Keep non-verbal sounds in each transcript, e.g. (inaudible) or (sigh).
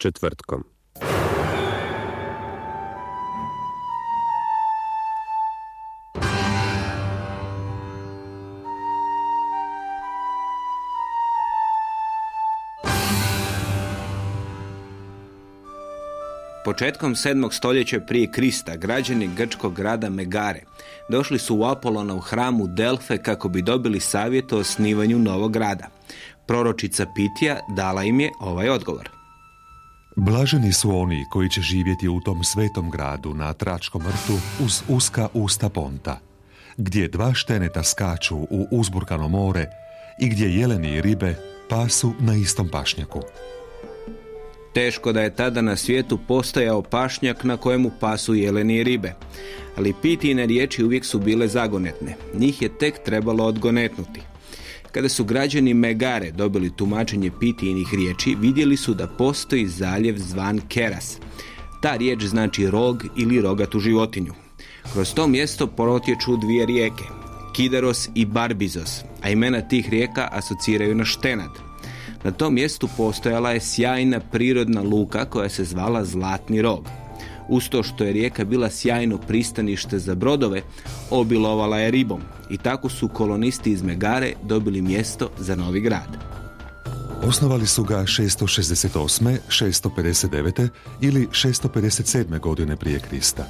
četvrtkom. Početkom 7. stoljeća prije Krista građani grčkog grada Megare došli su u Apolona u hramu Delfe kako bi dobili savjet o osnivanju novog grada. Proročica Pitija dala im je ovaj odgovor. Blaženi su oni koji će živjeti u tom svetom gradu na Tračkom vrtu uz uska usta ponta, gdje dva šteneta skaču u uzburkano more i gdje jeleni i ribe pasu na istom pašnjaku. Teško da je tada na svijetu postojao pašnjak na kojemu pasu jeleni i ribe. Ali pitine riječi uvijek su bile zagonetne. Njih je tek trebalo odgonetnuti. Kada su građani Megare dobili tumačenje pitijinih riječi, vidjeli su da postoji zaljev zvan Keras. Ta riječ znači rog ili rogatu životinju. Kroz to mjesto protječu dvije rijeke, Kidaros i Barbizos, a imena tih rijeka asociraju na štenad. Na tom mjestu postojala je sjajna prirodna luka koja se zvala Zlatni rog. Uz to što je rijeka bila sjajno pristanište za brodove, obilovala je ribom i tako su kolonisti iz Megare dobili mjesto za novi grad. Osnovali su ga 668. 659. ili 657. godine prije Krista.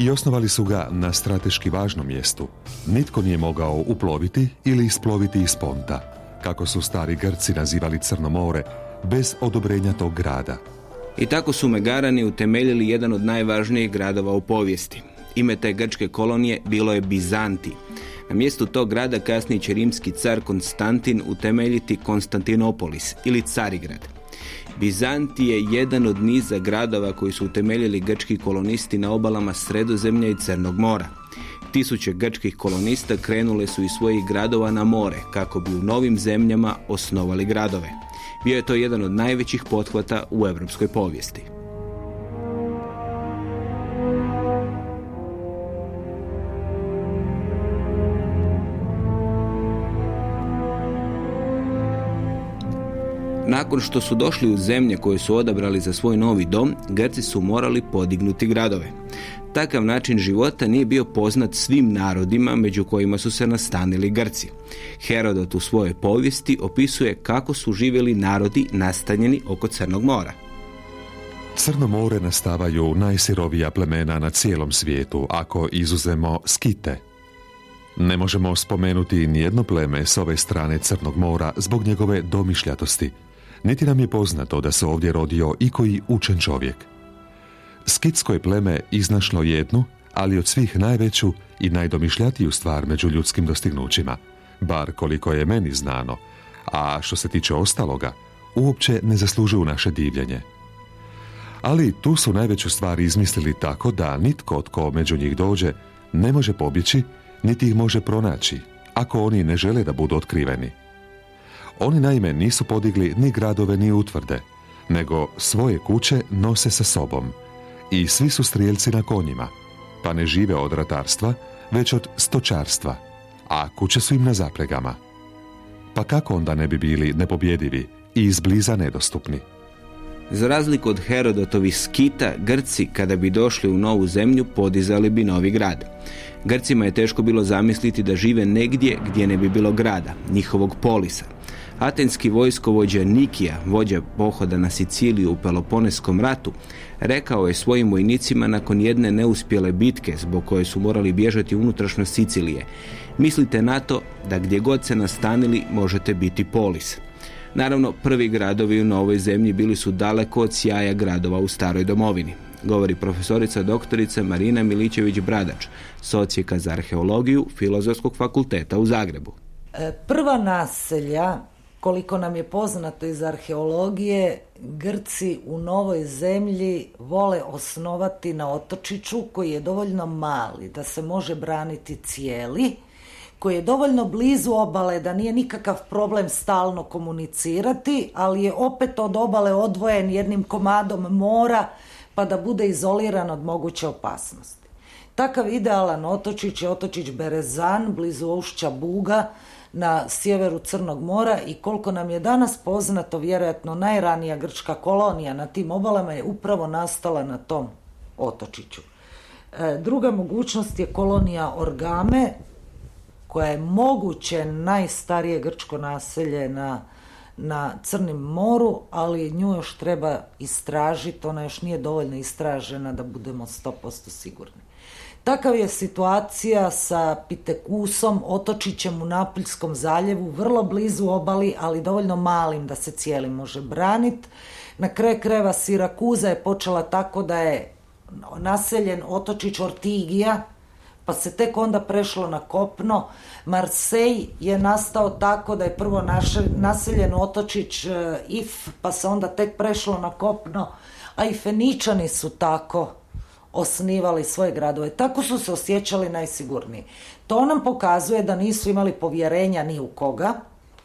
I osnovali su ga na strateški važnom mjestu. Nitko nije mogao uploviti ili isploviti iz ponta kako su stari Grci nazivali Crno more, bez odobrenja tog grada. I tako su Megarani utemeljili jedan od najvažnijih gradova u povijesti. Ime te grčke kolonije bilo je Bizanti. Na mjestu tog grada kasnije će rimski car Konstantin utemeljiti Konstantinopolis ili Carigrad. Bizanti je jedan od niza gradova koji su utemeljili grčki kolonisti na obalama Sredozemlja i Crnog mora. Tisuće grčkih kolonista krenule su iz svojih gradova na more kako bi u novim zemljama osnovali gradove. Bio je to jedan od najvećih pothvata u europskoj povijesti. Nakon što su došli u zemlje koje su odabrali za svoj novi dom, Grci su morali podignuti gradove. Takav način života nije bio poznat svim narodima među kojima su se nastanili Grci. Herodot u svojoj povijesti opisuje kako su živjeli narodi nastanjeni oko Crnog mora. Crno more nastavaju najsirovija plemena na cijelom svijetu, ako izuzemo skite. Ne možemo spomenuti nijedno pleme s ove strane Crnog mora zbog njegove domišljatosti. Niti nam je poznato da se ovdje rodio i koji učen čovjek. Skitsko je pleme iznašlo jednu, ali od svih najveću i najdomišljatiju stvar među ljudskim dostignućima, bar koliko je meni znano, a što se tiče ostaloga, uopće ne zaslužuju naše divljenje. Ali tu su najveću stvar izmislili tako da nitko tko među njih dođe ne može pobjeći, niti ih može pronaći, ako oni ne žele da budu otkriveni. Oni naime nisu podigli ni gradove ni utvrde, nego svoje kuće nose sa sobom – i svi su strijelci na konjima, pa ne žive od ratarstva, već od stočarstva, a kuće su im na zapregama. Pa kako onda ne bi bili nepobjedivi i izbliza nedostupni? Za razliku od Herodotovih skita, Grci kada bi došli u novu zemlju podizali bi novi grad. Grcima je teško bilo zamisliti da žive negdje gdje ne bi bilo grada, njihovog polisa. Atenski vojskovođa Nikija, vođa pohoda na Siciliju u Peloponeskom ratu, rekao je svojim vojnicima nakon jedne neuspjele bitke zbog koje su morali bježati unutrašnjo Sicilije. Mislite na to da gdje god se nastanili možete biti polis. Naravno, prvi gradovi u novoj zemlji bili su daleko od sjaja gradova u staroj domovini. Govori profesorica doktorica Marina Milićević-Bradač, socijeka za arheologiju Filozofskog fakulteta u Zagrebu. E, prva naselja koliko nam je poznato iz arheologije, Grci u novoj zemlji vole osnovati na otočiću koji je dovoljno mali da se može braniti cijeli, koji je dovoljno blizu obale da nije nikakav problem stalno komunicirati, ali je opet od obale odvojen jednim komadom mora pa da bude izoliran od moguće opasnosti. Takav idealan otočić je otočić Berezan blizu Ušća Buga na sjeveru Crnog mora i koliko nam je danas poznato, vjerojatno najranija grčka kolonija na tim obalama je upravo nastala na tom otočiću. E, druga mogućnost je kolonija Orgame, koja je moguće najstarije grčko naselje na, na Crnim moru, ali nju još treba istražiti, ona još nije dovoljno istražena da budemo 100% sigurni. Takav je situacija sa Pitekusom, otočićem u Napoljskom zaljevu, vrlo blizu obali, ali dovoljno malim da se cijeli može braniti. Na kraju kreva Sirakuza je počela tako da je naseljen otočić Ortigija, pa se tek onda prešlo na kopno. Marsej je nastao tako da je prvo naseljen otočić e, If, pa se onda tek prešlo na kopno, a i Feničani su tako osnivali svoje gradove. Tako su se osjećali najsigurniji. To nam pokazuje da nisu imali povjerenja ni u koga,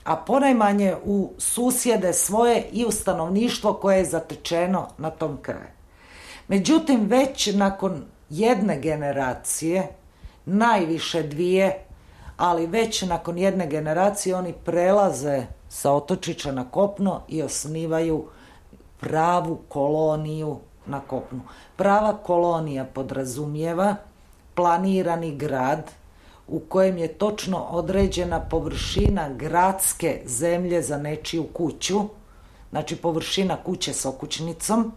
a ponajmanje u susjede svoje i u stanovništvo koje je zatečeno na tom kraju. Međutim, već nakon jedne generacije, najviše dvije, ali već nakon jedne generacije oni prelaze sa otočića na kopno i osnivaju pravu koloniju na kopnu. Prava kolonija podrazumijeva planirani grad u kojem je točno određena površina gradske zemlje za nečiju kuću, znači površina kuće s okućnicom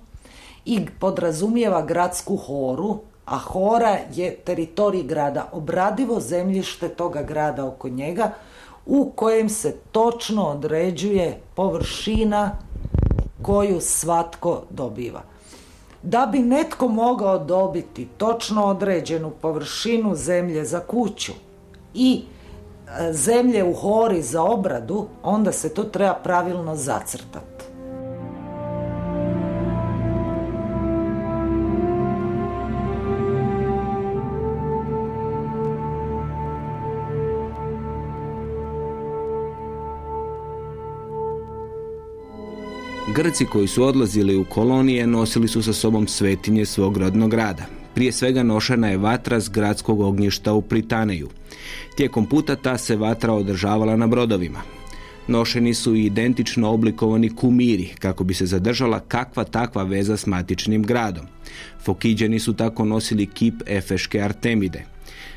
i podrazumijeva gradsku horu, a hora je teritorij grada, obradivo zemljište toga grada oko njega u kojem se točno određuje površina koju svatko dobiva. Da bi netko mogao dobiti točno određenu površinu zemlje za kuću i e, zemlje u hori za obradu, onda se to treba pravilno zacrtati. Grci koji su odlazili u kolonije nosili su sa sobom svetinje svog rodnog grada. Prije svega nošena je vatra s gradskog ognjišta u Pritaneju. Tijekom puta ta se vatra održavala na brodovima. Nošeni su i identično oblikovani kumiri kako bi se zadržala kakva takva veza s matičnim gradom. Fokiđeni su tako nosili kip Efeške Artemide.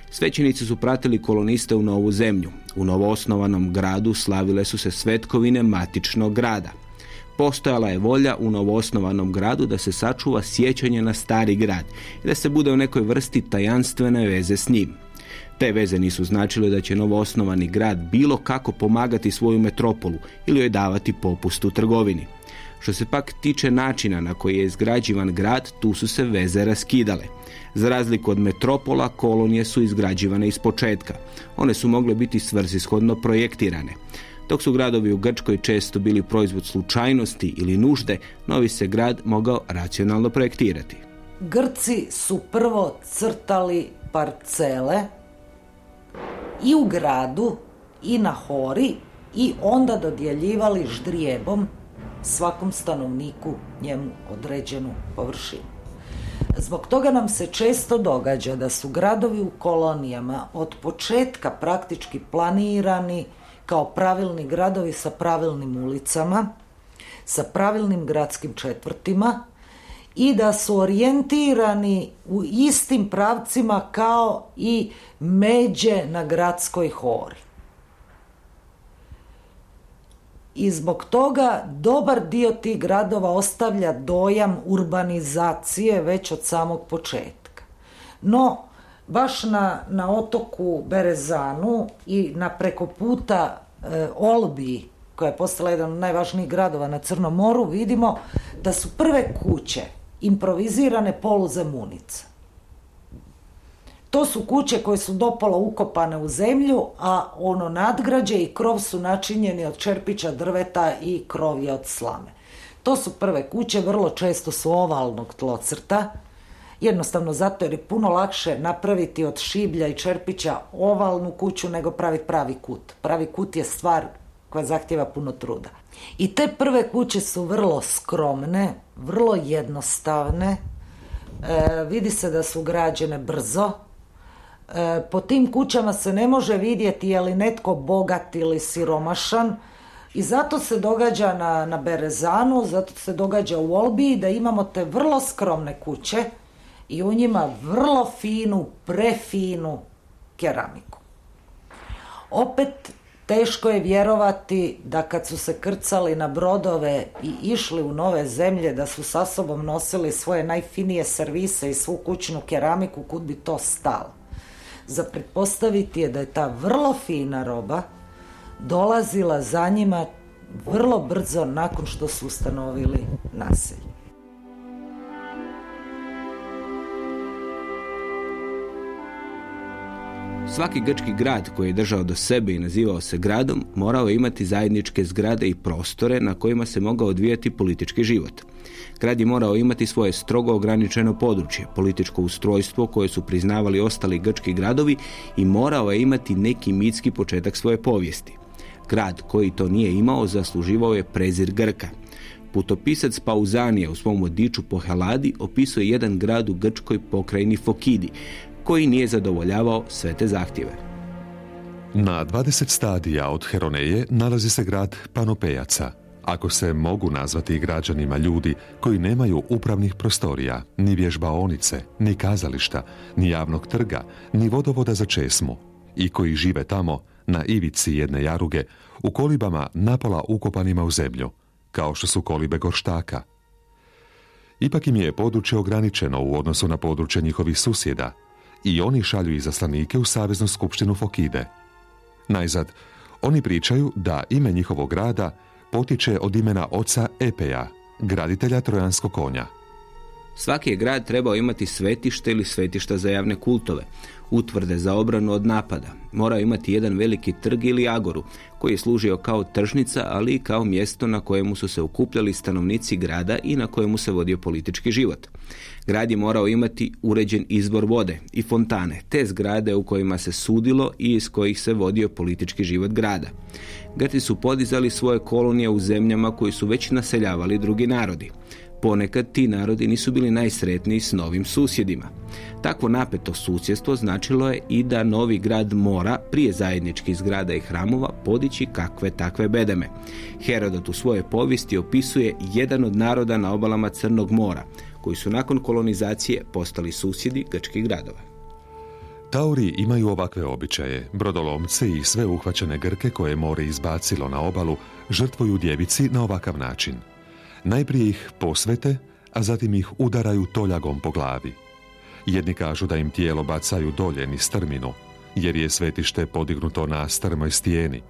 Svećenici su pratili koloniste u novu zemlju. U novoosnovanom gradu slavile su se svetkovine matičnog grada. Postojala je volja u novoosnovanom gradu da se sačuva sjećanje na stari grad i da se bude u nekoj vrsti tajanstvene veze s njim. Te veze nisu značile da će novoosnovani grad bilo kako pomagati svoju metropolu ili joj davati popust u trgovini. Što se pak tiče načina na koji je izgrađivan grad, tu su se veze raskidale. Za razliku od metropola, kolonije su izgrađivane iz početka. One su mogle biti svrsishodno projektirane. Dok su gradovi u Grčkoj često bili proizvod slučajnosti ili nužde, novi se grad mogao racionalno projektirati. Grci su prvo crtali parcele i u gradu i na hori i onda dodjeljivali ždrijebom svakom stanovniku njemu određenu površinu. Zbog toga nam se često događa da su gradovi u kolonijama od početka praktički planirani kao pravilni gradovi sa pravilnim ulicama, sa pravilnim gradskim četvrtima i da su orijentirani u istim pravcima kao i međe na gradskoj hori. I zbog toga dobar dio tih gradova ostavlja dojam urbanizacije već od samog početka. No, baš na, na otoku Berezanu i na preko puta e, Olbi, koja je postala jedan od najvažnijih gradova na Crnom moru, vidimo da su prve kuće improvizirane poluzemunice. To su kuće koje su dopolo ukopane u zemlju, a ono nadgrađe i krov su načinjeni od čerpića drveta i krov je od slame. To su prve kuće, vrlo često su ovalnog tlocrta, Jednostavno zato jer je puno lakše napraviti od šiblja i čerpića ovalnu kuću nego praviti pravi kut. Pravi kut je stvar koja zahtjeva puno truda. I te prve kuće su vrlo skromne, vrlo jednostavne, e, vidi se da su građene brzo, E, po tim kućama se ne može vidjeti je li netko bogat ili siromašan i zato se događa na, na Berezanu, zato se događa u Olbiji da imamo te vrlo skromne kuće i u njima vrlo finu, prefinu keramiku. Opet teško je vjerovati da kad su se krcali na brodove i išli u nove zemlje da su sa sobom nosili svoje najfinije servise i svu kućnu keramiku kud bi to stalo. Za pretpostaviti je da je ta vrlo fina roba dolazila za njima vrlo brzo nakon što su ustanovili naselje. Svaki grčki grad koji je držao do sebe i nazivao se gradom morao je imati zajedničke zgrade i prostore na kojima se mogao odvijati politički život. Grad je morao imati svoje strogo ograničeno područje, političko ustrojstvo koje su priznavali ostali grčki gradovi i morao je imati neki mitski početak svoje povijesti. Grad koji to nije imao zasluživao je prezir Grka. Putopisac Pauzanija u svom odiču po Heladi opisuje jedan grad u grčkoj pokrajini Fokidi, koji nije zadovoljavao sve te zahtjeve. Na 20 stadija od Heroneje nalazi se grad Panopejaca, ako se mogu nazvati građanima ljudi koji nemaju upravnih prostorija, ni vježbaonice, ni kazališta, ni javnog trga, ni vodovoda za česmu i koji žive tamo na ivici jedne jaruge u kolibama napola ukopanima u zemlju, kao što su kolibe gorštaka. Ipak im je područje ograničeno u odnosu na područje njihovih susjeda i oni šalju izaslanike u Saveznu skupštinu Fokide. Najzad, oni pričaju da ime njihovog grada potiče od imena oca Epeja, graditelja Trojanskog konja. Svaki je grad trebao imati svetište ili svetišta za javne kultove, utvrde za obranu od napada. Morao imati jedan veliki trg ili agoru, koji je služio kao tržnica, ali i kao mjesto na kojemu su se okupljali stanovnici grada i na kojemu se vodio politički život. Grad je morao imati uređen izbor vode i fontane, te zgrade u kojima se sudilo i iz kojih se vodio politički život grada. Grti su podizali svoje kolonije u zemljama koji su već naseljavali drugi narodi. Ponekad ti narodi nisu bili najsretniji s novim susjedima. Takvo napeto susjedstvo značilo je i da novi grad mora, prije zajedničkih zgrada i hramova, podići kakve takve bedeme. Herodot u svojoj povijesti opisuje jedan od naroda na obalama Crnog mora, koji su nakon kolonizacije postali susjedi grčkih gradova. Tauri imaju ovakve običaje. Brodolomce i sve uhvaćene Grke koje more izbacilo na obalu žrtvuju djevici na ovakav način. Najprije ih posvete, a zatim ih udaraju toljagom po glavi. Jedni kažu da im tijelo bacaju dolje ni strminu, jer je svetište podignuto na strmoj stijeni,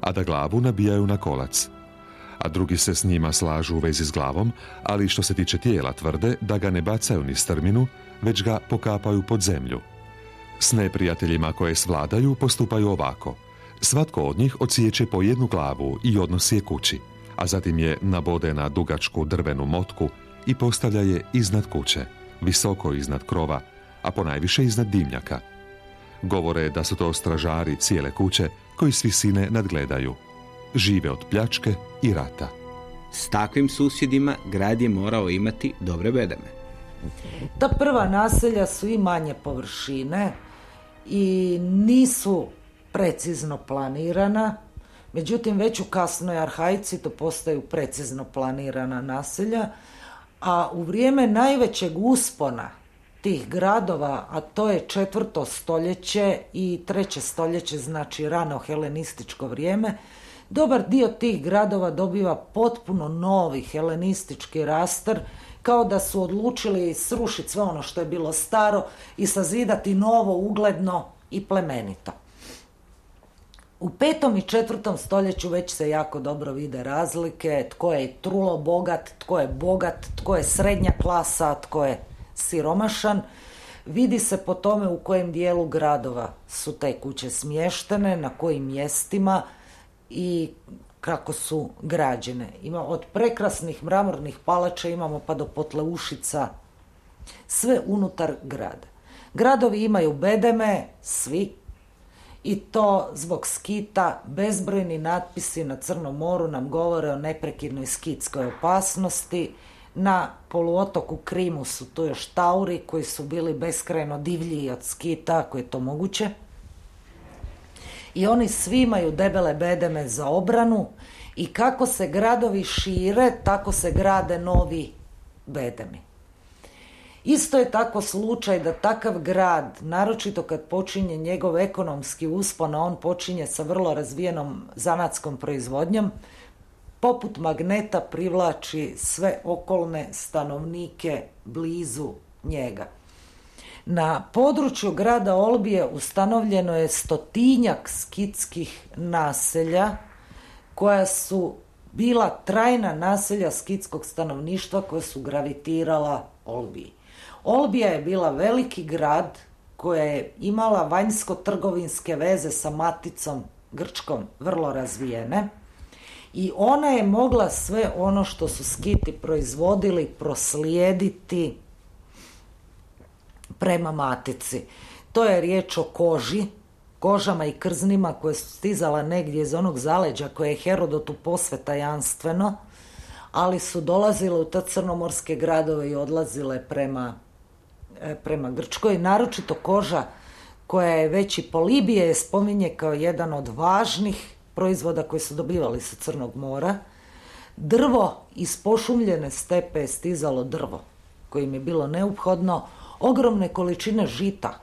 a da glavu nabijaju na kolac, a drugi se s njima slažu u vezi s glavom, ali što se tiče tijela tvrde da ga ne bacaju ni strminu, već ga pokapaju pod zemlju. S neprijateljima koje svladaju postupaju ovako. Svatko od njih ocijeće po jednu glavu i odnosi je kući, a zatim je nabode na dugačku drvenu motku i postavlja je iznad kuće, visoko iznad krova, a ponajviše iznad dimnjaka. Govore da su to stražari cijele kuće koji s visine nadgledaju žive od pljačke i rata. S takvim susjedima grad je morao imati dobre bedeme. Ta prva naselja su i manje površine i nisu precizno planirana, međutim već u kasnoj arhajci to postaju precizno planirana naselja, a u vrijeme najvećeg uspona tih gradova, a to je četvrto stoljeće i treće stoljeće, znači rano helenističko vrijeme, Dobar dio tih gradova dobiva potpuno novi helenistički raster, kao da su odlučili srušiti sve ono što je bilo staro i sazidati novo, ugledno i plemenito. U petom i četvrtom stoljeću već se jako dobro vide razlike, tko je trulo bogat, tko je bogat, tko je srednja klasa, tko je siromašan. Vidi se po tome u kojem dijelu gradova su te kuće smještene, na kojim mjestima, i kako su građene. Ima od prekrasnih mramornih palača imamo pa do potleušica, sve unutar grada. Gradovi imaju bedeme, svi, i to zbog skita bezbrojni natpisi na Crnom moru nam govore o neprekidnoj skitskoj opasnosti, Na poluotoku Krimu su to još tauri koji su bili beskrajno divlji od skita, ako je to moguće. I oni svi imaju debele bedeme za obranu i kako se gradovi šire, tako se grade novi bedemi. Isto je tako slučaj da takav grad, naročito kad počinje njegov ekonomski uspon, on počinje sa vrlo razvijenom zanatskom proizvodnjom, poput magneta privlači sve okolne stanovnike blizu njega. Na području grada Olbije ustanovljeno je stotinjak skitskih naselja koja su bila trajna naselja skitskog stanovništva koja su gravitirala Olbiji. Olbija je bila veliki grad koja je imala vanjsko-trgovinske veze sa maticom Grčkom vrlo razvijene i ona je mogla sve ono što su skiti proizvodili proslijediti prema matici. To je riječ o koži, kožama i krznima koje su stizala negdje iz onog zaleđa koje je Herodotu posve tajanstveno, ali su dolazile u te crnomorske gradove i odlazile prema, prema Grčkoj. Naročito koža koja je već i Polibije spominje kao jedan od važnih proizvoda koji su dobivali sa Crnog mora. Drvo iz pošumljene stepe je stizalo drvo kojim je bilo neophodno, ogromne količine žita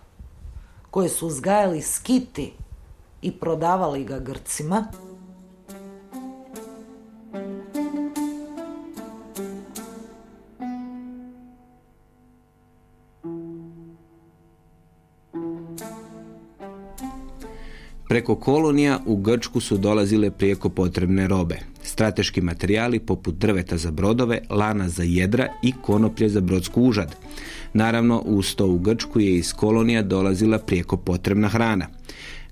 koje su uzgajali skiti i prodavali ga Grcima. Preko kolonija u Grčku su dolazile prijeko potrebne robe. Strateški materijali poput drveta za brodove, lana za jedra i konoplje za brodsku užad. Naravno, uz to u Grčku je iz kolonija dolazila prijeko potrebna hrana.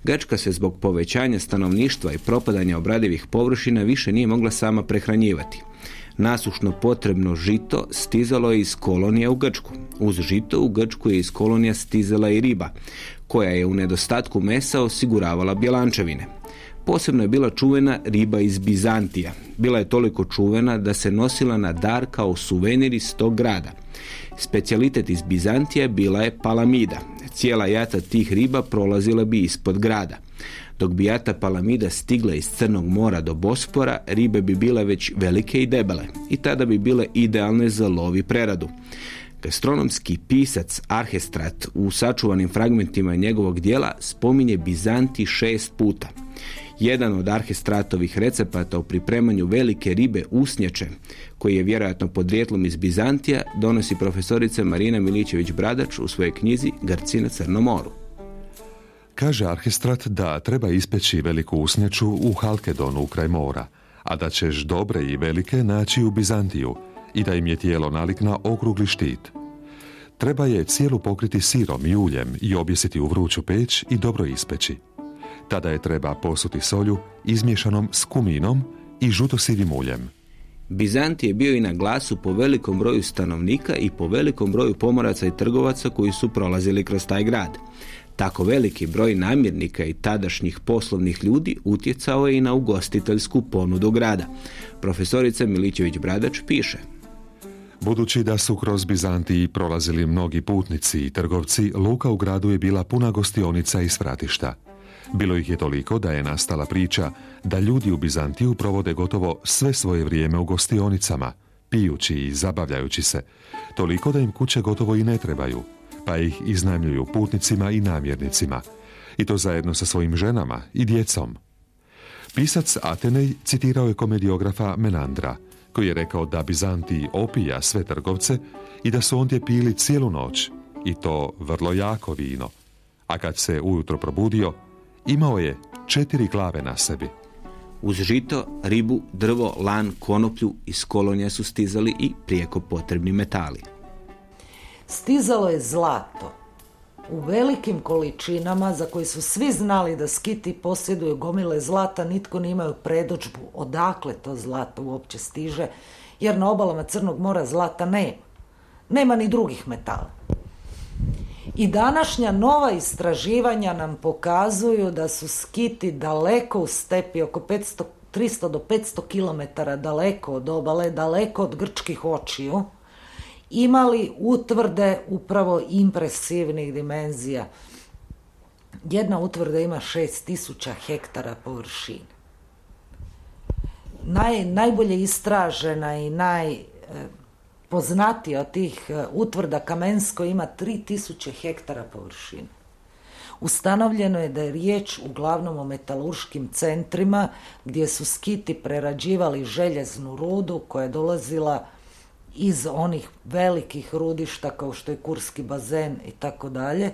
Grčka se zbog povećanja stanovništva i propadanja obradivih površina više nije mogla sama prehranjivati. Nasušno potrebno žito stizalo je iz kolonija u Grčku. Uz žito u Grčku je iz kolonija stizala i riba, koja je u nedostatku mesa osiguravala bjelančevine. Posebno je bila čuvena riba iz Bizantija. Bila je toliko čuvena da se nosila na dar kao suvenir iz tog grada. Specijalitet iz Bizantije bila je palamida. Cijela jata tih riba prolazila bi ispod grada. Dok bi jata palamida stigla iz Crnog mora do Bospora, ribe bi bile već velike i debele i tada bi bile idealne za lov i preradu. Gastronomski pisac Arhestrat u sačuvanim fragmentima njegovog dijela spominje Bizanti šest puta. Jedan od Arhestratovih recepata u pripremanju velike ribe usnjače, koji je vjerojatno podrijetlom iz Bizantija, donosi profesorica Marina Milićević-Bradač u svojoj knjizi Grci na Crnom moru. Kaže Arhistrat da treba ispeći veliku usnjaču u Halkedonu kraj mora, a da ćeš dobre i velike naći u Bizantiju i da im je tijelo nalik na okrugli štit. Treba je cijelu pokriti sirom i uljem i objesiti u vruću peć i dobro ispeći. Tada je treba posuti solju izmiješanom s kuminom i žutosivim uljem. Bizant je bio i na glasu po velikom broju stanovnika i po velikom broju pomoraca i trgovaca koji su prolazili kroz taj grad. Tako veliki broj namirnika i tadašnjih poslovnih ljudi utjecao je i na ugostiteljsku ponudu grada. Profesorica Milićević-Bradač piše – Budući da su kroz Bizantiji prolazili mnogi putnici i trgovci, luka u gradu je bila puna gostionica i svratišta. Bilo ih je toliko da je nastala priča da ljudi u Bizantiju provode gotovo sve svoje vrijeme u gostionicama, pijući i zabavljajući se, toliko da im kuće gotovo i ne trebaju, pa ih iznajmljuju putnicima i namjernicima, i to zajedno sa svojim ženama i djecom. Pisac Atenej citirao je komediografa Menandra, koji je rekao da Bizantiji opija sve trgovce i da su ondje pili cijelu noć, i to vrlo jako vino. A kad se ujutro probudio, imao je četiri glave na sebi. Uz žito, ribu, drvo, lan, konoplju iz kolonija su stizali i prijeko potrebni metali. Stizalo je zlato, u velikim količinama za koje su svi znali da skiti posjeduju gomile zlata, nitko ne imaju predođbu odakle to zlato uopće stiže, jer na obalama Crnog mora zlata nema. Nema ni drugih metala. I današnja nova istraživanja nam pokazuju da su skiti daleko u stepi, oko 500 300 do 500 km daleko od obale, daleko od grčkih očiju, imali utvrde upravo impresivnih dimenzija. Jedna utvrda ima 6000 hektara površine. Naj, najbolje istražena i najpoznatija od tih e, utvrda Kamensko ima 3000 hektara površine. Ustanovljeno je da je riječ uglavnom o metalurškim centrima gdje su skiti prerađivali željeznu rudu koja je dolazila iz onih velikih rudišta kao što je Kurski bazen i tako dalje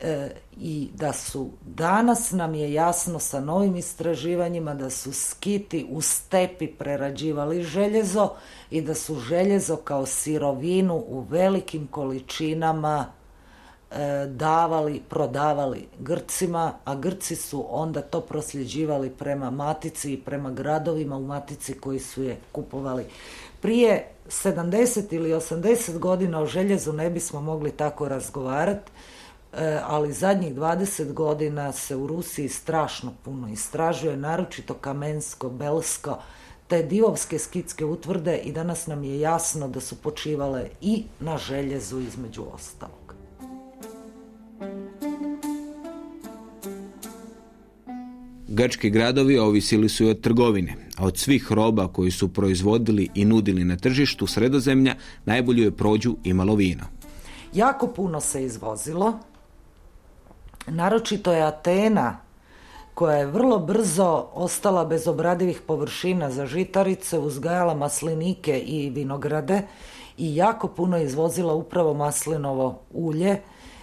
e, i da su danas nam je jasno sa novim istraživanjima da su skiti u stepi prerađivali željezo i da su željezo kao sirovinu u velikim količinama e, davali, prodavali Grcima, a Grci su onda to prosljeđivali prema matici i prema gradovima u matici koji su je kupovali. Prije 70 ili 80 godina o željezu ne bismo mogli tako razgovarati, e, ali zadnjih 20 godina se u Rusiji strašno puno istražuje, naročito kamensko, belsko, te divovske skitske utvrde i danas nam je jasno da su počivale i na željezu između ostalog. Grčki gradovi ovisili su i od trgovine, a od svih roba koji su proizvodili i nudili na tržištu sredozemlja najbolju je prođu imalo vino. Jako puno se izvozilo, naročito je Atena koja je vrlo brzo ostala bez obradivih površina za žitarice, uzgajala maslinike i vinograde i jako puno izvozila upravo maslinovo ulje,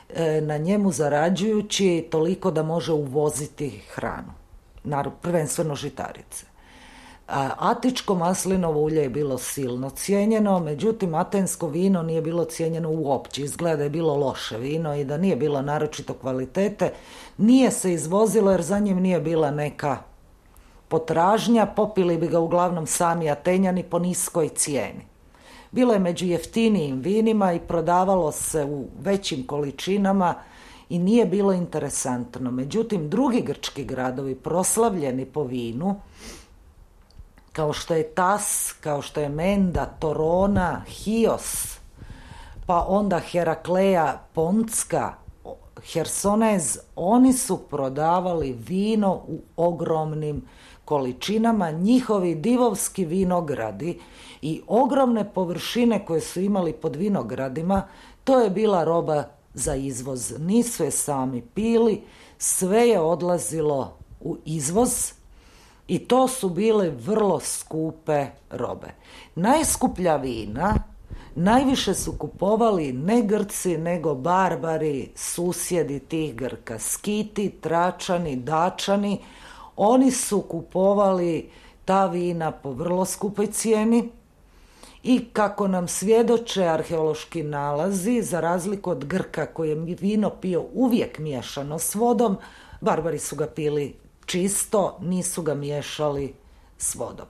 e, na njemu zarađujući toliko da može uvoziti hranu prvenstveno žitarice. Atičko maslinovo ulje je bilo silno cijenjeno, međutim atensko vino nije bilo cijenjeno uopće. Izgleda je bilo loše vino i da nije bilo naročito kvalitete. Nije se izvozilo jer za njim nije bila neka potražnja, popili bi ga uglavnom sami Atenjani po niskoj cijeni. Bilo je među jeftinijim vinima i prodavalo se u većim količinama i nije bilo interesantno. Međutim, drugi grčki gradovi proslavljeni po vinu, kao što je Tas, kao što je Menda, Torona, Hios, pa onda Herakleja, Pontska, Hersonez, oni su prodavali vino u ogromnim količinama, njihovi divovski vinogradi i ogromne površine koje su imali pod vinogradima, to je bila roba za izvoz. Nisu je sami pili, sve je odlazilo u izvoz i to su bile vrlo skupe robe. Najskuplja vina najviše su kupovali ne Grci, nego barbari, susjedi tih Grka, skiti, tračani, dačani. Oni su kupovali ta vina po vrlo skupoj cijeni i kako nam svjedoče arheološki nalazi, za razliku od Grka koji je vino pio uvijek miješano s vodom, barbari su ga pili čisto, nisu ga miješali s vodom.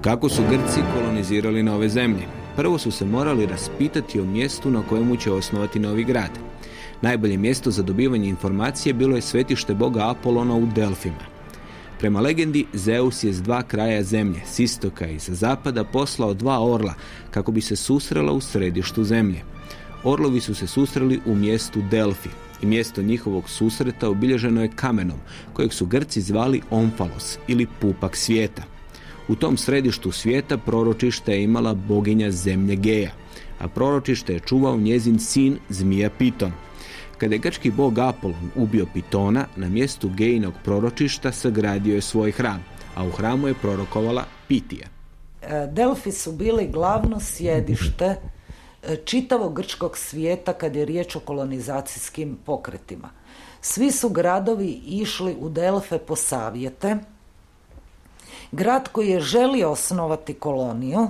Kako su Grci kolonizirali nove zemlje? Prvo su se morali raspitati o mjestu na kojemu će osnovati novi grad. Najbolje mjesto za dobivanje informacije bilo je svetište boga Apolona u Delfima. Prema legendi, Zeus je s dva kraja zemlje, s istoka i sa zapada, poslao dva orla kako bi se susrela u središtu zemlje. Orlovi su se susreli u mjestu Delfi i mjesto njihovog susreta obilježeno je kamenom, kojeg su Grci zvali Omfalos ili pupak svijeta. U tom središtu svijeta proročište je imala boginja zemlje Geja, a proročište je čuvao njezin sin Zmija Piton. Kada je grčki bog Apolon ubio Pitona, na mjestu gejnog proročišta sagradio je svoj hram, a u hramu je prorokovala Pitija. E, Delfi su bili glavno sjedište e, čitavog grčkog svijeta kad je riječ o kolonizacijskim pokretima. Svi su gradovi išli u Delfe po savjete. Grad koji je želio osnovati koloniju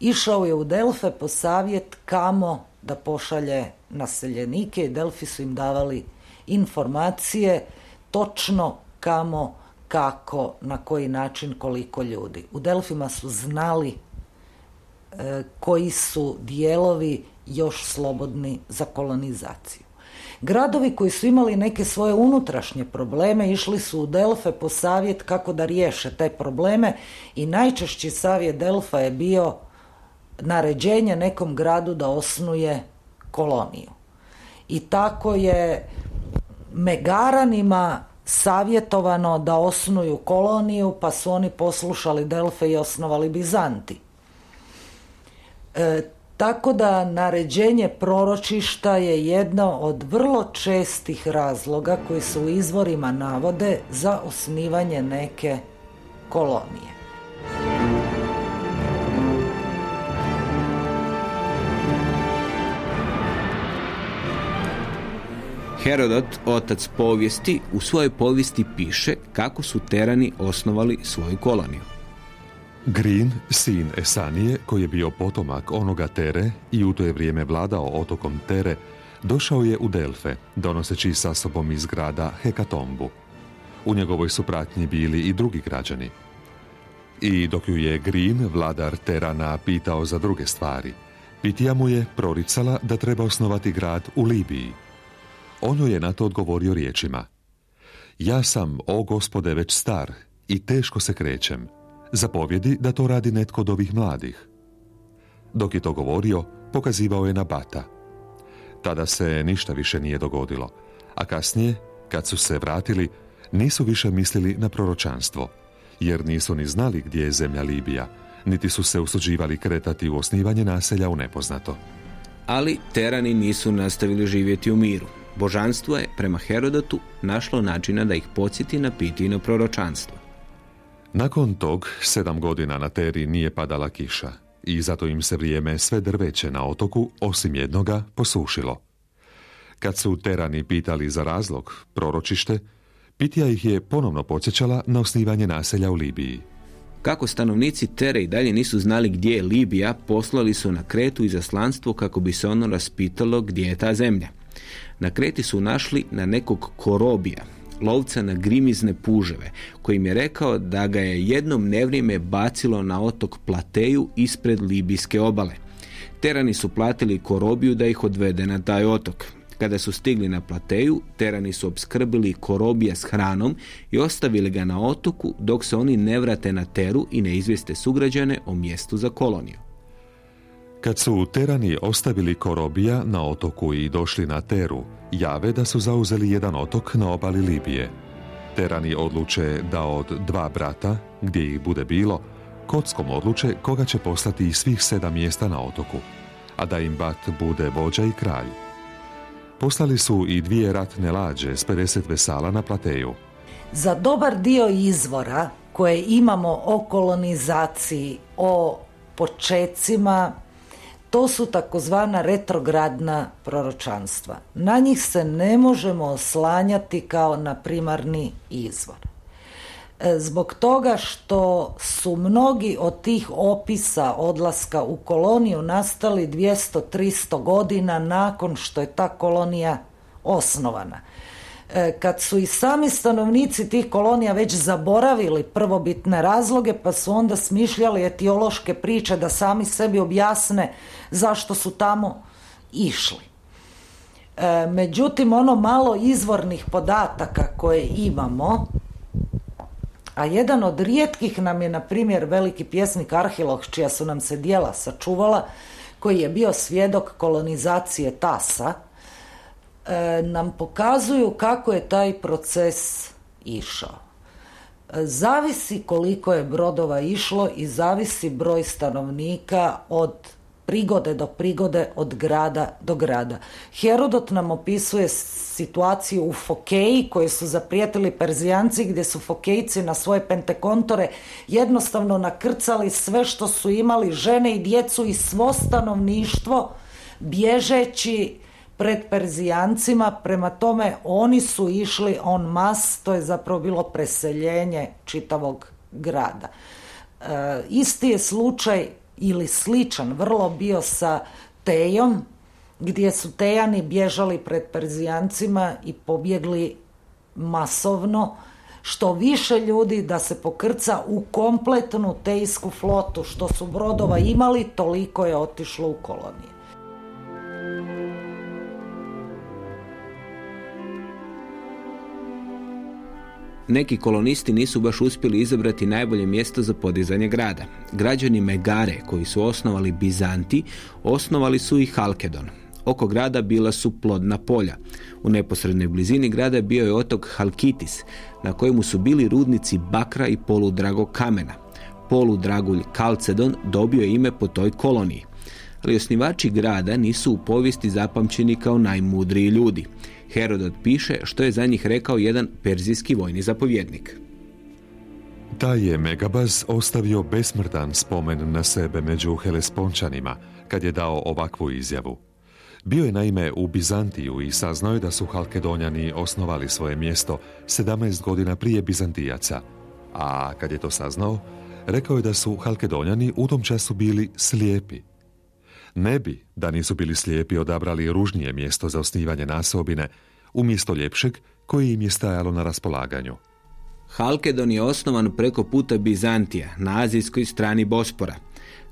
išao je u Delfe po savjet kamo da pošalje naseljenike i Delfi su im davali informacije točno kamo, kako, na koji način, koliko ljudi. U Delfima su znali e, koji su dijelovi još slobodni za kolonizaciju. Gradovi koji su imali neke svoje unutrašnje probleme išli su u Delfe po savjet kako da riješe te probleme i najčešći savjet Delfa je bio naređenje nekom gradu da osnuje koloniju. I tako je Megaranima savjetovano da osnuju koloniju, pa su oni poslušali Delfe i osnovali Bizanti. E, tako da naređenje proročišta je jedno od vrlo čestih razloga koji se u izvorima navode za osnivanje neke kolonije. Herodot, otac povijesti, u svojoj povijesti piše kako su Terani osnovali svoju koloniju. Green, sin Esanije, koji je bio potomak onoga Tere i u to je vrijeme vladao otokom Tere, došao je u Delfe, donoseći sa sobom iz grada Hekatombu. U njegovoj su pratnji bili i drugi građani. I dok ju je Green, vladar Terana, pitao za druge stvari, Pitija mu je proricala da treba osnovati grad u Libiji. On je na to odgovorio riječima. Ja sam, o gospode, već star i teško se krećem. Zapovjedi da to radi netko od ovih mladih. Dok je to govorio, pokazivao je na bata. Tada se ništa više nije dogodilo, a kasnije, kad su se vratili, nisu više mislili na proročanstvo, jer nisu ni znali gdje je zemlja Libija, niti su se usuđivali kretati u osnivanje naselja u nepoznato. Ali terani nisu nastavili živjeti u miru. Božanstvo je, prema Herodotu, našlo načina da ih podsjeti na pitino proročanstvo. Nakon tog, sedam godina na Teri nije padala kiša i zato im se vrijeme sve drveće na otoku, osim jednoga, posušilo. Kad su Terani pitali za razlog, proročište, Pitija ih je ponovno podsjećala na osnivanje naselja u Libiji. Kako stanovnici Tere i dalje nisu znali gdje je Libija, poslali su na Kretu izaslanstvo kako bi se ono raspitalo gdje je ta zemlja. Na Kreti su našli na nekog korobija, lovca na grimizne puževe, koji im je rekao da ga je jednom nevrijeme bacilo na otok Plateju ispred libijske obale. Terani su platili korobiju da ih odvede na taj otok. Kada su stigli na Plateju, terani su obskrbili korobija s hranom i ostavili ga na otoku dok se oni ne vrate na teru i ne izvijeste sugrađane o mjestu za koloniju. Kad su terani ostavili korobija na otoku i došli na teru, jave da su zauzeli jedan otok na obali Libije. Terani odluče da od dva brata, gdje ih bude bilo, kockom odluče koga će poslati iz svih sedam mjesta na otoku, a da im bat bude vođa i kralj. Poslali su i dvije ratne lađe s 50 vesala na plateju. Za dobar dio izvora koje imamo o kolonizaciji, o počecima to su takozvana retrogradna proročanstva. Na njih se ne možemo oslanjati kao na primarni izvor. E, zbog toga što su mnogi od tih opisa odlaska u koloniju nastali 200-300 godina nakon što je ta kolonija osnovana. E, kad su i sami stanovnici tih kolonija već zaboravili prvobitne razloge pa su onda smišljali etiološke priče da sami sebi objasne zašto su tamo išli. E, međutim, ono malo izvornih podataka koje imamo, a jedan od rijetkih nam je, na primjer, veliki pjesnik Arhilog, čija su nam se dijela sačuvala, koji je bio svjedok kolonizacije Tasa, nam pokazuju kako je taj proces išao. E, zavisi koliko je brodova išlo i zavisi broj stanovnika od prigode do prigode, od grada do grada. Herodot nam opisuje situaciju u Fokeji koje su zaprijetili Perzijanci gdje su Fokejci na svoje pentekontore jednostavno nakrcali sve što su imali žene i djecu i svo stanovništvo bježeći pred Perzijancima, prema tome oni su išli on mas, to je zapravo bilo preseljenje čitavog grada. E, isti je slučaj ili sličan vrlo bio sa Tejom, gdje su Tejani bježali pred Perzijancima i pobjegli masovno, što više ljudi da se pokrca u kompletnu tejsku flotu. Što su brodova imali, toliko je otišlo u kolonije. Neki kolonisti nisu baš uspjeli izabrati najbolje mjesto za podizanje grada. Građani Megare, koji su osnovali Bizanti, osnovali su i Halkedon. Oko grada bila su plodna polja. U neposrednoj blizini grada bio je otok Halkitis, na kojemu su bili rudnici bakra i poludragog kamena. Poludragulj Kalcedon dobio je ime po toj koloniji. Ali osnivači grada nisu u povijesti zapamćeni kao najmudriji ljudi. Herodot piše što je za njih rekao jedan perzijski vojni zapovjednik. Taj je Megabaz ostavio besmrtan spomen na sebe među Helespončanima kad je dao ovakvu izjavu. Bio je naime u Bizantiju i saznao je da su Halkedonjani osnovali svoje mjesto 17 godina prije Bizantijaca, a kad je to saznao, rekao je da su Halkedonjani u tom času bili slijepi. Ne bi, da nisu bili slijepi, odabrali ružnije mjesto za osnivanje nasobine, umjesto ljepšeg koji im je stajalo na raspolaganju. Halkedon je osnovan preko puta Bizantija, na azijskoj strani Bospora.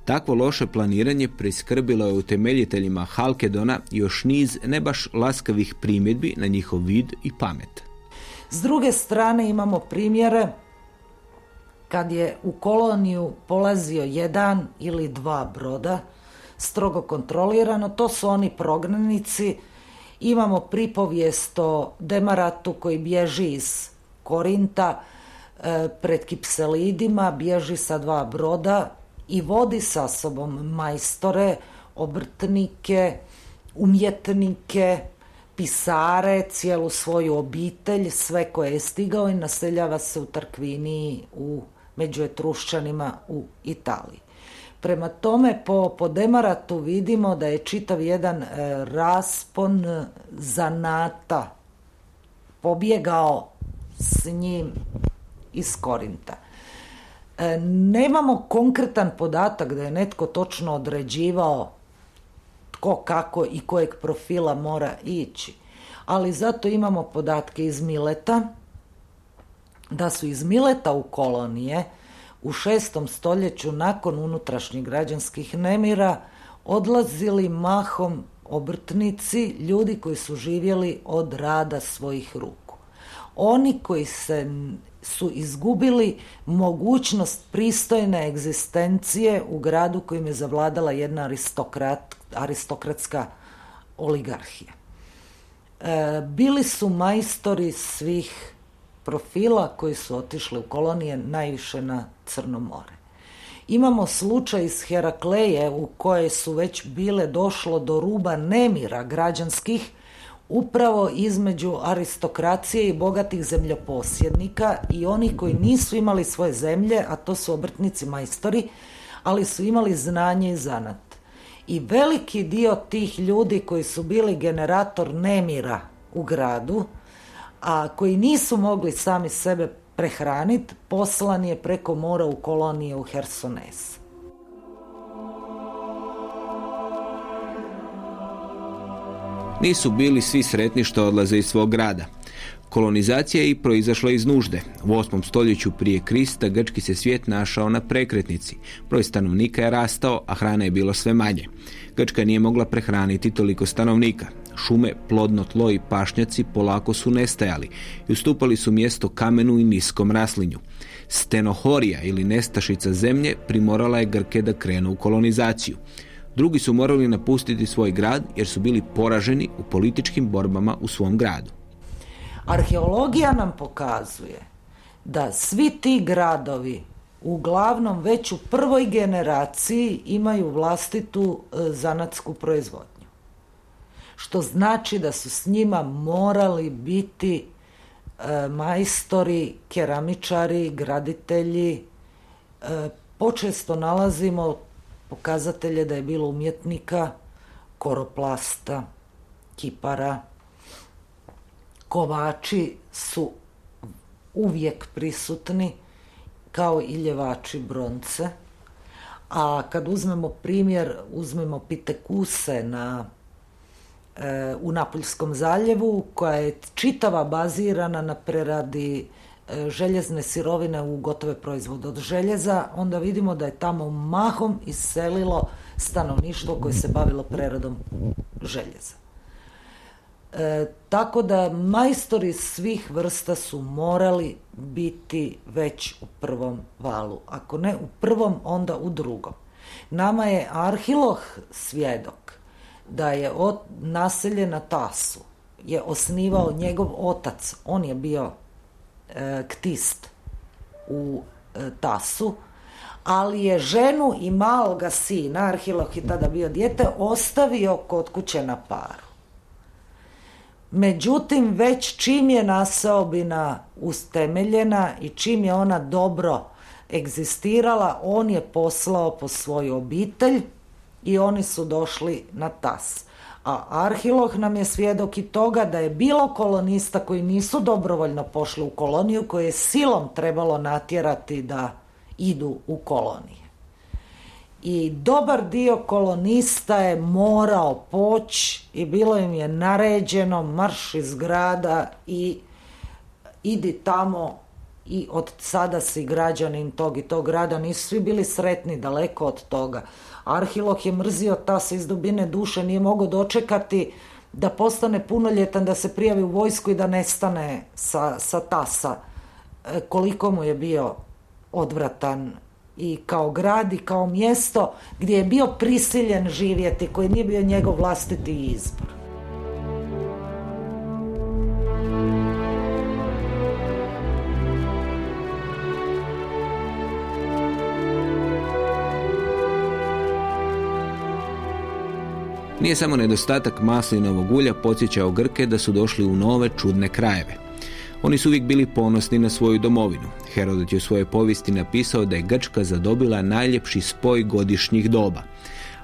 Takvo loše planiranje priskrbilo je utemeljiteljima Halkedona još niz ne baš laskavih primjedbi na njihov vid i pamet. S druge strane imamo primjere kad je u koloniju polazio jedan ili dva broda, strogo kontrolirano, to su oni prognanici. Imamo pripovijest o Demaratu koji bježi iz Korinta e, pred Kipselidima, bježi sa dva broda i vodi sa sobom majstore, obrtnike, umjetnike, pisare, cijelu svoju obitelj, sve koje je stigao i naseljava se u Tarkvini u među Etrušćanima u Italiji. Prema tome, po, po Demaratu vidimo da je čitav jedan e, raspon zanata pobjegao s njim iz Korinta. E, nemamo konkretan podatak da je netko točno određivao tko, kako i kojeg profila mora ići. Ali zato imamo podatke iz Mileta, da su iz Mileta u kolonije u šestom stoljeću nakon unutrašnjih građanskih nemira odlazili mahom obrtnici, ljudi koji su živjeli od rada svojih ruku. Oni koji se su izgubili mogućnost pristojne egzistencije u gradu kojim je zavladala jedna aristokrat, aristokratska oligarhija. E, bili su majstori svih profila koji su otišli u kolonije najviše na Crno more. Imamo slučaj iz Herakleje u kojoj su već bile došlo do ruba nemira građanskih upravo između aristokracije i bogatih zemljoposjednika i onih koji nisu imali svoje zemlje, a to su obrtnici majstori, ali su imali znanje i zanat. I veliki dio tih ljudi koji su bili generator nemira u gradu, a koji nisu mogli sami sebe prehraniti, poslan je preko mora u kolonije u Hersones. Nisu bili svi sretni što odlaze iz svog grada. Kolonizacija je i proizašla iz nužde. U 8. stoljeću prije Krista grčki se svijet našao na prekretnici. Broj stanovnika je rastao, a hrana je bilo sve manje. Grčka nije mogla prehraniti toliko stanovnika. Šume, plodno tlo i pašnjaci polako su nestajali i ustupali su mjesto kamenu i niskom raslinju. Stenohorija ili nestašica zemlje primorala je Grke da krenu u kolonizaciju. Drugi su morali napustiti svoj grad jer su bili poraženi u političkim borbama u svom gradu. Arheologija nam pokazuje da svi ti gradovi uglavnom već u prvoj generaciji imaju vlastitu e, zanatsku proizvodnju što znači da su s njima morali biti e, majstori, keramičari, graditelji. E, počesto nalazimo pokazatelje da je bilo umjetnika, koroplasta, kipara. Kovači su uvijek prisutni kao i ljevači bronce. A kad uzmemo primjer, uzmemo pitekuse na u Napoljskom zaljevu koja je čitava bazirana na preradi e, željezne sirovine u gotove proizvode od željeza, onda vidimo da je tamo mahom iselilo stanovništvo koje se bavilo preradom željeza. E, tako da majstori svih vrsta su morali biti već u prvom valu. Ako ne u prvom, onda u drugom. Nama je Arhiloh svjedok da je od naselje na Tasu je osnivao njegov otac. On je bio e, ktist u e, Tasu, ali je ženu i maloga sina, Arhiloh je tada bio dijete, ostavio kod kuće na paru. Međutim, već čim je naseobina ustemeljena i čim je ona dobro egzistirala, on je poslao po svoju obitelj i oni su došli na tas. A Arhiloh nam je svjedok i toga da je bilo kolonista koji nisu dobrovoljno pošli u koloniju, koje je silom trebalo natjerati da idu u kolonije. I dobar dio kolonista je morao poći i bilo im je naređeno marš iz grada i idi tamo i od sada si građanin tog i tog grada. Nisu svi bili sretni daleko od toga. Arhilog je mrzio ta se iz dubine duše, nije mogao dočekati da postane punoljetan, da se prijavi u vojsku i da nestane sa, sa tasa. E, koliko mu je bio odvratan i kao grad i kao mjesto gdje je bio prisiljen živjeti, koji nije bio njegov vlastiti izbor. Nije samo nedostatak maslinovog ulja podsjećao Grke da su došli u nove čudne krajeve. Oni su uvijek bili ponosni na svoju domovinu. Herodot je u svojoj povijesti napisao da je Grčka zadobila najljepši spoj godišnjih doba.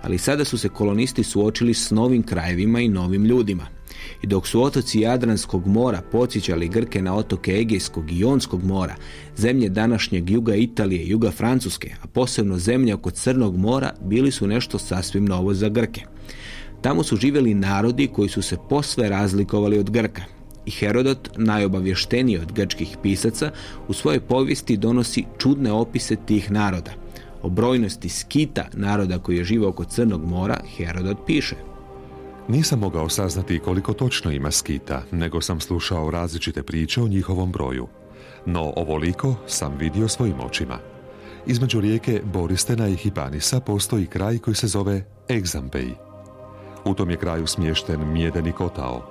Ali sada su se kolonisti suočili s novim krajevima i novim ljudima. I dok su otoci Jadranskog mora podsjećali Grke na otoke Egejskog i Jonskog mora, zemlje današnjeg juga Italije i juga Francuske, a posebno zemlje oko Crnog mora, bili su nešto sasvim novo za Grke. Tamo su živjeli narodi koji su se posve razlikovali od Grka. I Herodot, najobavješteniji od grčkih pisaca, u svojoj povijesti donosi čudne opise tih naroda. O brojnosti skita naroda koji je živao oko Crnog mora, Herodot piše. Nisam mogao saznati koliko točno ima skita, nego sam slušao različite priče o njihovom broju. No ovoliko sam vidio svojim očima. Između rijeke Boristena i Hipanisa postoji kraj koji se zove Egzampej. U tom je kraju smješten mjedeni kotao.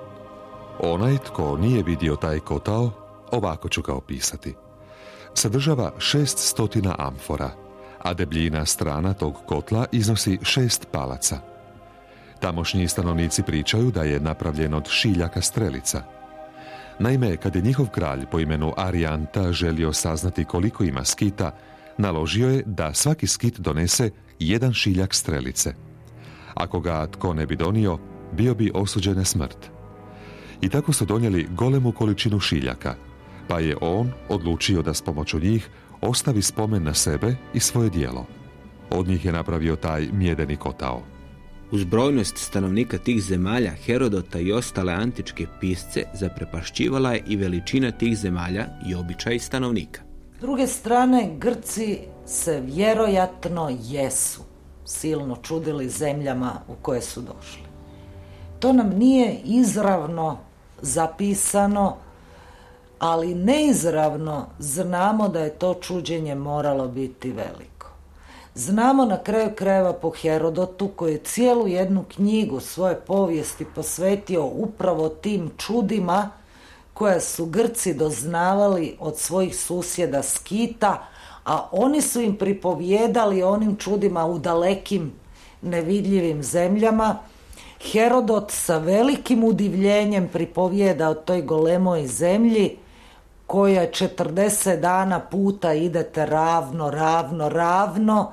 Onaj tko nije vidio taj kotao, ovako ću ga opisati. Sadržava šest stotina amfora, a debljina strana tog kotla iznosi šest palaca. Tamošnji stanovnici pričaju da je napravljen od šiljaka strelica. Naime, kad je njihov kralj po imenu Arijanta želio saznati koliko ima skita, naložio je da svaki skit donese jedan šiljak strelice – ako ga tko ne bi donio, bio bi osuđen na smrt. I tako su donijeli golemu količinu šiljaka, pa je on odlučio da s pomoću njih ostavi spomen na sebe i svoje dijelo. Od njih je napravio taj mjedeni kotao. Uz brojnost stanovnika tih zemalja Herodota i ostale antičke pisce zaprepašćivala je i veličina tih zemalja i običaj stanovnika. S druge strane, Grci se vjerojatno jesu silno čudili zemljama u koje su došli. To nam nije izravno zapisano, ali neizravno znamo da je to čuđenje moralo biti veliko. Znamo na kraju krajeva po Herodotu koji je cijelu jednu knjigu svoje povijesti posvetio upravo tim čudima koja su Grci doznavali od svojih susjeda Skita, a oni su im pripovjedali onim čudima u dalekim nevidljivim zemljama. Herodot sa velikim udivljenjem pripovijeda o toj golemoj zemlji koja 40 dana puta idete ravno, ravno, ravno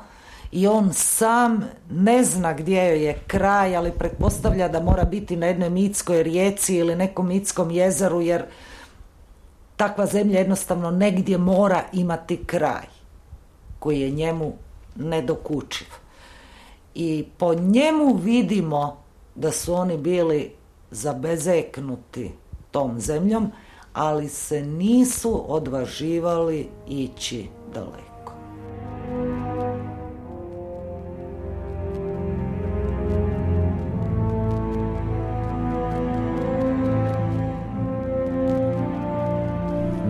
i on sam ne zna gdje joj je kraj, ali pretpostavlja da mora biti na jednoj mitskoj rijeci ili nekom mitskom jezeru jer takva zemlja jednostavno negdje mora imati kraj koji je njemu nedokučiv. I po njemu vidimo da su oni bili zabezeknuti tom zemljom, ali se nisu odvaživali ići daleko.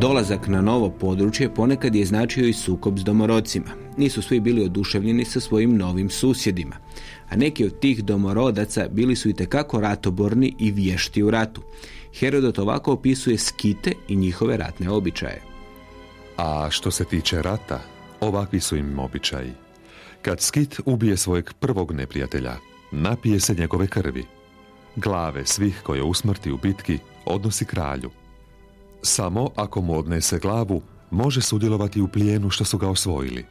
Dolazak na novo područje ponekad je značio i sukob s domorodcima. Nisu svi bili oduševljeni sa svojim novim susjedima. A neki od tih domorodaca bili su i tekako ratoborni i vješti u ratu. Herodot ovako opisuje skite i njihove ratne običaje. A što se tiče rata, ovakvi su im običaji. Kad skit ubije svojeg prvog neprijatelja, napije se njegove krvi. Glave svih koje usmrti u bitki odnosi kralju. Samo ako mu odnese glavu, može sudjelovati u plijenu što su ga osvojili.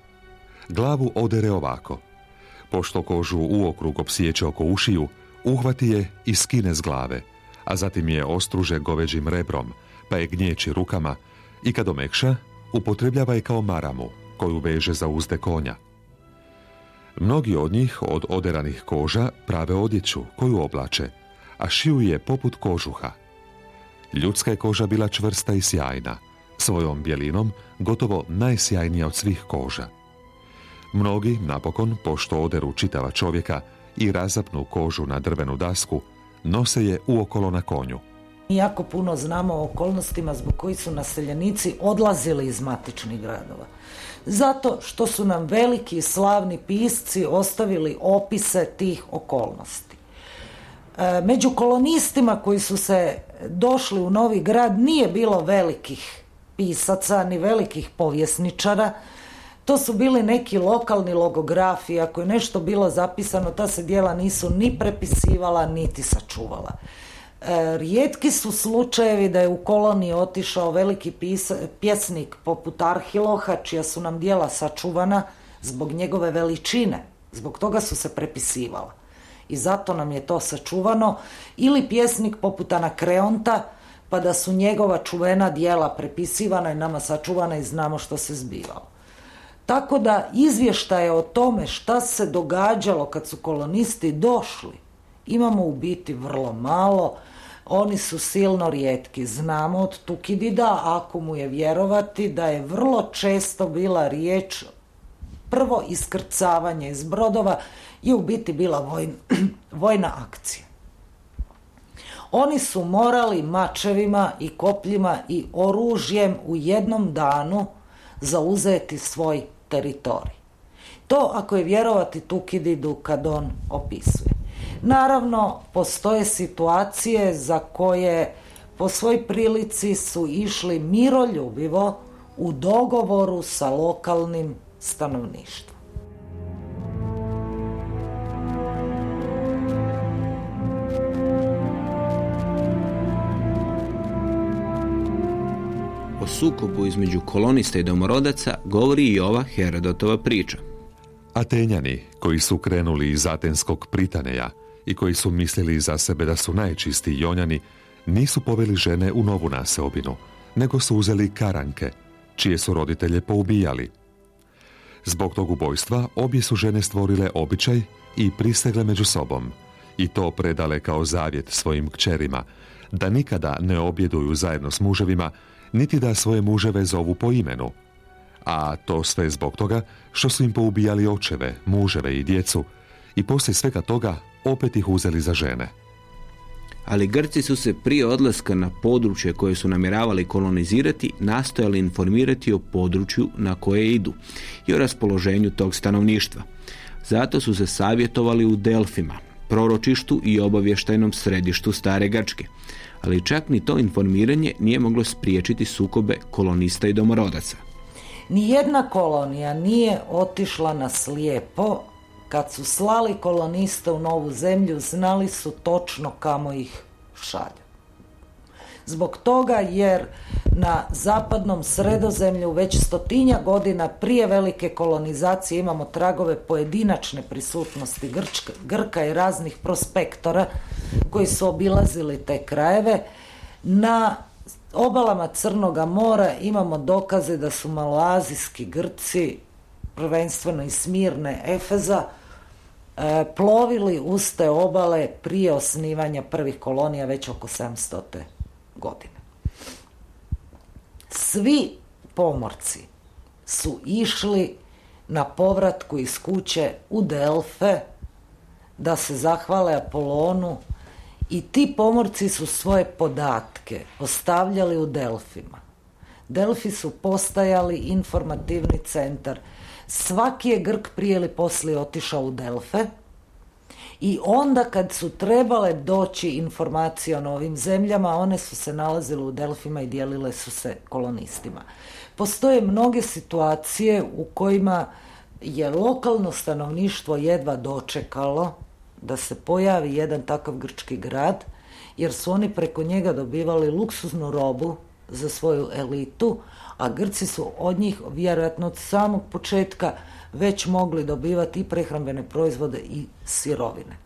Glavu odere ovako. Pošto kožu u okrug opsjeće oko ušiju, uhvati je i skine s glave, a zatim je ostruže goveđim rebrom, pa je gnječi rukama i kad omekša, upotrebljava je kao maramu, koju veže za uzde konja. Mnogi od njih od oderanih koža prave odjeću koju oblače, a šiju je poput kožuha. Ljudska je koža bila čvrsta i sjajna, svojom bjelinom gotovo najsjajnija od svih koža. Mnogi, napokon, pošto oderu čitava čovjeka i razapnu kožu na drvenu dasku, nose je uokolo na konju. Jako puno znamo o okolnostima zbog kojih su naseljenici odlazili iz matičnih gradova. Zato što su nam veliki i slavni pisci ostavili opise tih okolnosti. E, među kolonistima koji su se došli u Novi grad nije bilo velikih pisaca ni velikih povjesničara. To su bili neki lokalni logografi, ako je nešto bilo zapisano, ta se dijela nisu ni prepisivala, niti sačuvala. E, rijetki su slučajevi da je u koloniji otišao veliki pjesnik poput Arhiloha, čija su nam dijela sačuvana zbog njegove veličine. Zbog toga su se prepisivala i zato nam je to sačuvano, ili pjesnik poput Anakreonta, pa da su njegova čuvena dijela prepisivana i nama sačuvana i znamo što se zbivalo. Tako da izvještaje o tome šta se događalo kad su kolonisti došli, imamo u biti vrlo malo, oni su silno rijetki. Znamo od Tukidida, ako mu je vjerovati, da je vrlo često bila riječ prvo iskrcavanje iz brodova je u biti bila vojna, (clears throat) vojna akcija. Oni su morali mačevima i kopljima i oružjem u jednom danu zauzeti svoj teritorij. To ako je vjerovati Tukididu kad on opisuje. Naravno, postoje situacije za koje po svoj prilici su išli miroljubivo u dogovoru sa lokalnim stanovništvom. sukobu između kolonista i domorodaca govori i ova Herodotova priča. Atenjani, koji su krenuli iz Atenskog Pritaneja i koji su mislili za sebe da su najčistiji jonjani, nisu poveli žene u novu naseobinu, nego su uzeli karanke, čije su roditelje poubijali. Zbog tog ubojstva obje su žene stvorile običaj i prisegle među sobom i to predale kao zavjet svojim kćerima, da nikada ne objeduju zajedno s muževima, niti da svoje muževe zovu po imenu. A to sve zbog toga što su im poubijali očeve, muževe i djecu i poslije svega toga opet ih uzeli za žene. Ali Grci su se prije odlaska na područje koje su namjeravali kolonizirati nastojali informirati o području na koje idu i o raspoloženju tog stanovništva. Zato su se savjetovali u Delfima, proročištu i obavještajnom središtu Stare Grčke ali čak ni to informiranje nije moglo spriječiti sukobe kolonista i domorodaca. Nijedna kolonija nije otišla na slijepo, kad su slali koloniste u novu zemlju, znali su točno kamo ih šalju. Zbog toga jer na zapadnom sredozemlju već stotinja godina prije velike kolonizacije imamo tragove pojedinačne prisutnosti Grka i raznih prospektora koji su obilazili te krajeve. Na obalama Crnoga mora imamo dokaze da su maloazijski Grci, prvenstveno iz Smirne Efeza, plovili uz te obale prije osnivanja prvih kolonija već oko 700 godine. Svi pomorci su išli na povratku iz kuće u Delfe da se zahvale Apolonu i ti pomorci su svoje podatke ostavljali u Delfima. Delfi su postajali informativni centar. Svaki je Grk prije ili poslije otišao u Delfe i onda kad su trebale doći informacije o novim zemljama, one su se nalazile u Delfima i dijelile su se kolonistima. Postoje mnoge situacije u kojima je lokalno stanovništvo jedva dočekalo da se pojavi jedan takav grčki grad, jer su oni preko njega dobivali luksuznu robu za svoju elitu, a Grci su od njih vjerojatno od samog početka već mogli dobivati i prehrambene proizvode i sirovine.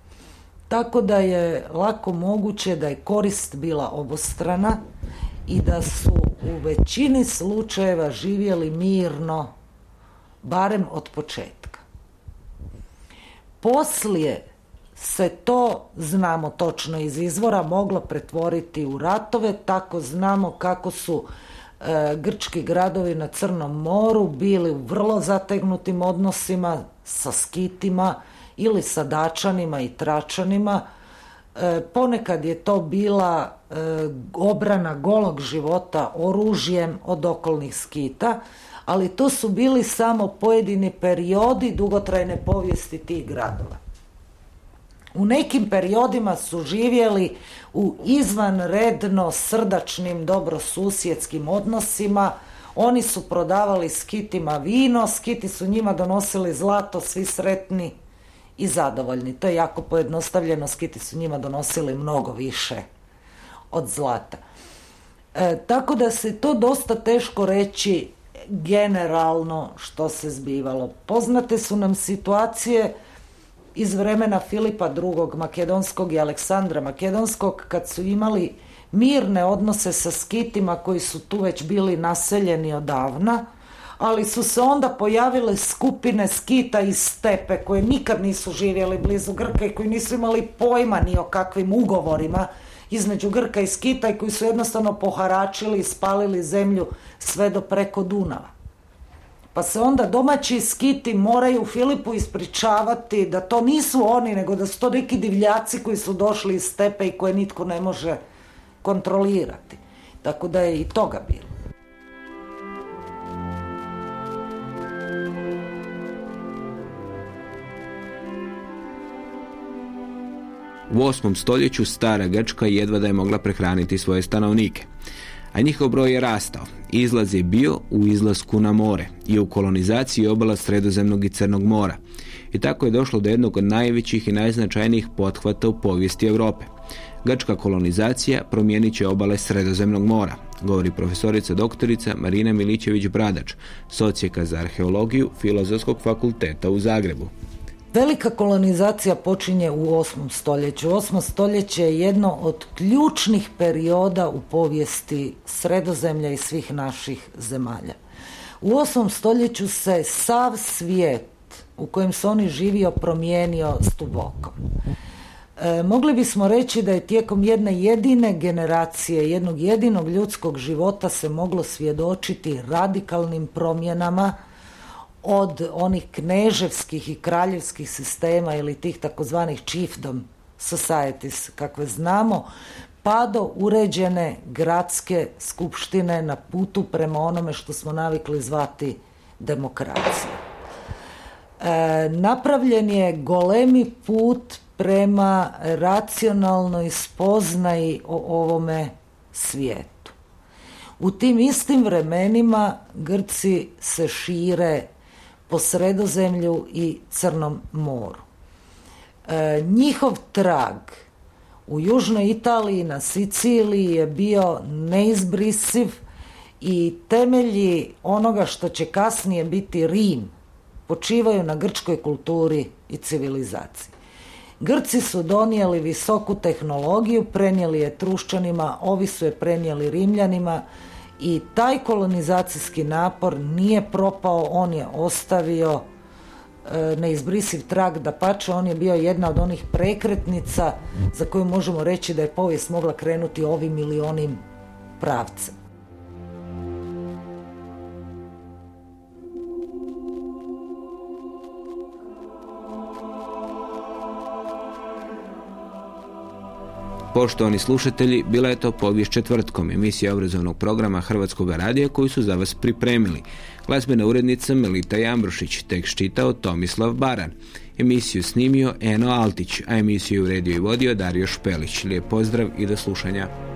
Tako da je lako moguće da je korist bila obostrana i da su u većini slučajeva živjeli mirno, barem od početka. Poslije se to, znamo točno iz izvora, moglo pretvoriti u ratove, tako znamo kako su e, grčki gradovi na Crnom moru bili u vrlo zategnutim odnosima sa skitima ili sa dačanima i tračanima. E, ponekad je to bila e, obrana golog života oružjem od okolnih skita, ali to su bili samo pojedini periodi dugotrajne povijesti tih gradova. U nekim periodima su živjeli u izvanredno srdačnim dobrosusjedskim odnosima, oni su prodavali skitima vino, skiti su njima donosili zlato, svi sretni i zadovoljni. To je jako pojednostavljeno, skiti su njima donosili mnogo više od zlata. E, tako da se to dosta teško reći generalno što se zbivalo. Poznate su nam situacije iz vremena Filipa II. Makedonskog i Aleksandra Makedonskog kad su imali mirne odnose sa skitima koji su tu već bili naseljeni odavna, ali su se onda pojavile skupine skita iz stepe koje nikad nisu živjeli blizu Grka i koji nisu imali pojma ni o kakvim ugovorima između Grka i Skita i koji su jednostavno poharačili i spalili zemlju sve do preko Dunava. Pa se onda domaći skiti moraju Filipu ispričavati da to nisu oni, nego da su to neki divljaci koji su došli iz stepe i koje nitko ne može kontrolirati. Tako da je i toga bilo. U 8. stoljeću stara Grčka jedva da je mogla prehraniti svoje stanovnike a njihov broj je rastao. Izlaz je bio u izlasku na more i u kolonizaciji obala Sredozemnog i Crnog mora. I tako je došlo do jednog od najvećih i najznačajnijih pothvata u povijesti Europe. Grčka kolonizacija promijenit će obale Sredozemnog mora, govori profesorica doktorica Marina Milićević-Bradač, socijeka za arheologiju Filozofskog fakulteta u Zagrebu. Velika kolonizacija počinje u 8. stoljeću. 8. stoljeće je jedno od ključnih perioda u povijesti sredozemlja i svih naših zemalja. U 8. stoljeću se sav svijet u kojem se oni živio promijenio stuboko. E, mogli bismo reći da je tijekom jedne jedine generacije, jednog jedinog ljudskog života se moglo svjedočiti radikalnim promjenama od onih kneževskih i kraljevskih sistema ili tih takozvanih chiefdom societies kakve znamo, pa do uređene gradske skupštine na putu prema onome što smo navikli zvati demokracija. E, napravljen je golemi put prema racionalnoj spoznaji o ovome svijetu. U tim istim vremenima Grci se šire po sredozemlju i Crnom moru. E, njihov trag u Južnoj Italiji na Siciliji je bio neizbrisiv i temelji onoga što će kasnije biti Rim počivaju na grčkoj kulturi i civilizaciji. Grci su donijeli visoku tehnologiju, prenijeli je trušćanima, ovi su je prenijeli rimljanima, i taj kolonizacijski napor nije propao, on je ostavio e, neizbrisiv trag da pače, on je bio jedna od onih prekretnica za koju možemo reći da je povijest mogla krenuti ovim ili onim pravcem. Poštovani slušatelji, bila je to povijest četvrtkom, emisija obrazovnog programa Hrvatskog radija koju su za vas pripremili. Glazbena urednica Melita Jambrušić, tekst čitao Tomislav Baran. Emisiju snimio Eno Altić, a emisiju uredio i vodio Dario Špelić. Lijep pozdrav i do slušanja.